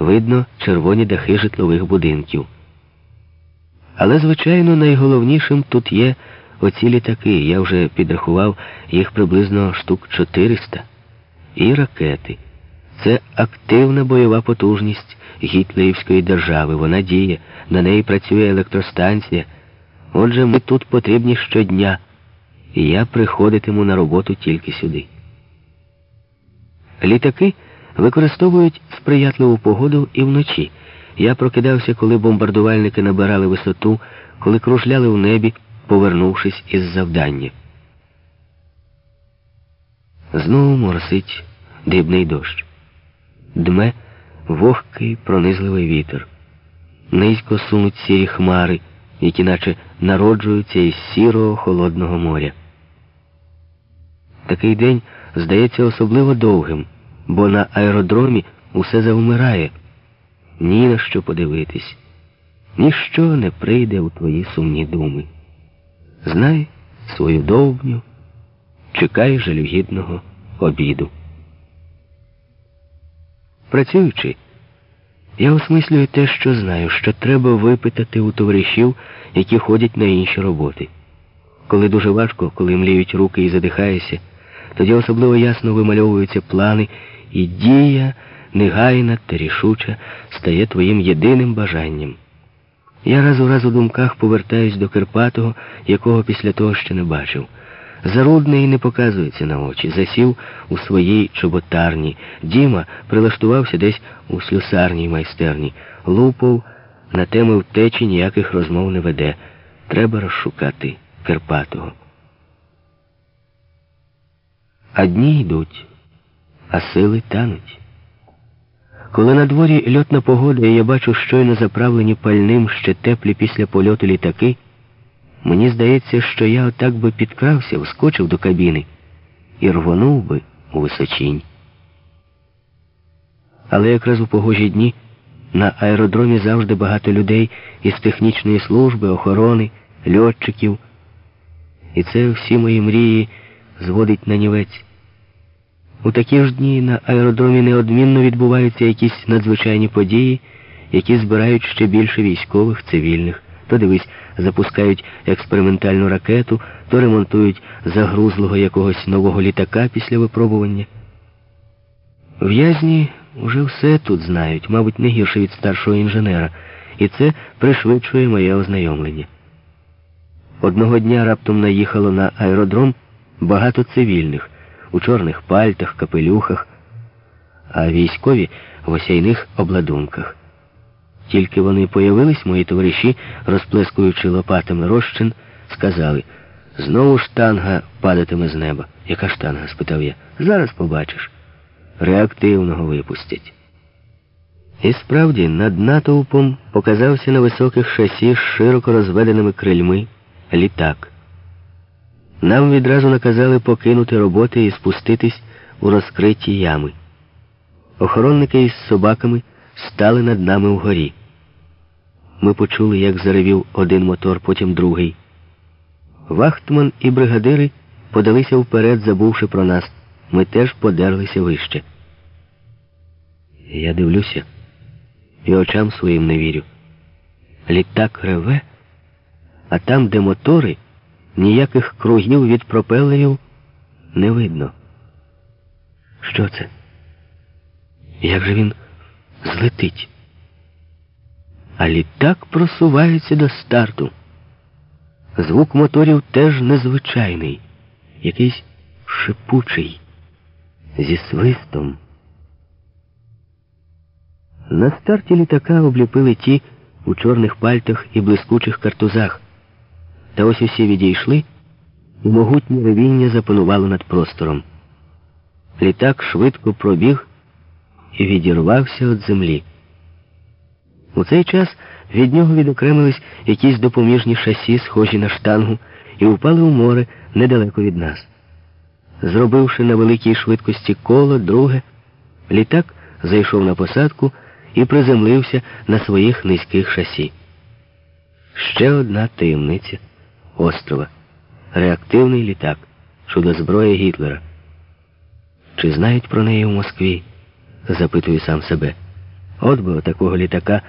видно червоні дахи житлових будинків. Але, звичайно, найголовнішим тут є оці літаки. Я вже підрахував їх приблизно штук 400. І ракети. Це активна бойова потужність гітлерівської держави. Вона діє, на неї працює електростанція. Отже, ми тут потрібні щодня, і я приходитиму на роботу тільки сюди. Літаки використовують сприятливу погоду і вночі. Я прокидався, коли бомбардувальники набирали висоту, коли кружляли в небі, повернувшись із завдання. Знову моросить дрібний дощ. Дме вогкий пронизливий вітер. Низько сунуть сірі хмари, які наче народжуються із сірого холодного моря. Такий день здається особливо довгим, бо на аеродромі усе завмирає. Ні на що подивитись, ніщо не прийде у твої сумні думи. Знай свою довбню, чекай жалюгідного обіду. Працюючи, я осмислюю те, що знаю, що треба випитати у товаришів, які ходять на інші роботи. Коли дуже важко, коли мліють руки і задихаєшся, тоді особливо ясно вимальовуються плани, і дія, негайна та рішуча, стає твоїм єдиним бажанням. Я раз у раз у думках повертаюсь до Кирпатого, якого після того ще не бачив. Зарудний не показується на очі, засів у своїй чоботарні. Діма прилаштувався десь у слюсарній майстерні. Лупов на теми втечі ніяких розмов не веде. Треба розшукати Кирпатого. А дні йдуть, а сили тануть. Коли на дворі льотна погода, і я бачу щойно заправлені пальним ще теплі після польоту літаки, мені здається, що я отак би підкрався, вскочив до кабіни і рвонув би у височінь. Але якраз у погожі дні на аеродромі завжди багато людей із технічної служби, охорони, льотчиків. І це всі мої мрії зводить на нівець. У такі ж дні на аеродромі неодмінно відбуваються якісь надзвичайні події, які збирають ще більше військових, цивільних. То дивись, запускають експериментальну ракету, то ремонтують загрузлого якогось нового літака після випробування. В'язні вже все тут знають, мабуть, не гірше від старшого інженера, і це пришвидшує моє ознайомлення. Одного дня раптом наїхало на аеродром багато цивільних у чорних пальтах, капелюхах, а військові в осяйних обладунках. Тільки вони появились, мої товариші, розплескуючи лопатами розчин, сказали знову штанга падатиме з неба. Яка штанга? спитав я. Зараз побачиш. Реактивного випустять. І справді над натовпом показався на високих шасі з широко розведеними крильми літак. Нам відразу наказали покинути роботи і спуститись у розкриті ями. Охоронники із собаками стали над нами вгорі. Ми почули, як заревів один мотор, потім другий. Вахтман і бригадири подалися вперед, забувши про нас. Ми теж подерлися вище. Я дивлюся і очам своїм не вірю. Літак реве, а там, де мотори, ніяких кругів від пропелерів не видно. Що це? Як же він злетить? А літак просувається до старту. Звук моторів теж незвичайний, якийсь шипучий, зі свистом. На старті літака обліпили ті у чорних пальтах і блискучих картузах. Та ось усі відійшли, і могутнє ревіння запанувало над простором. Літак швидко пробіг і відірвався від землі. У цей час від нього відокремились якісь допоміжні шасі, схожі на штангу, і впали у море недалеко від нас. Зробивши на великій швидкості коло, друге, літак зайшов на посадку і приземлився на своїх низьких шасі. Ще одна таємниця острова. Реактивний літак, чудо-зброя Гітлера. Чи знають про неї в Москві? запитую сам себе. От би такого літака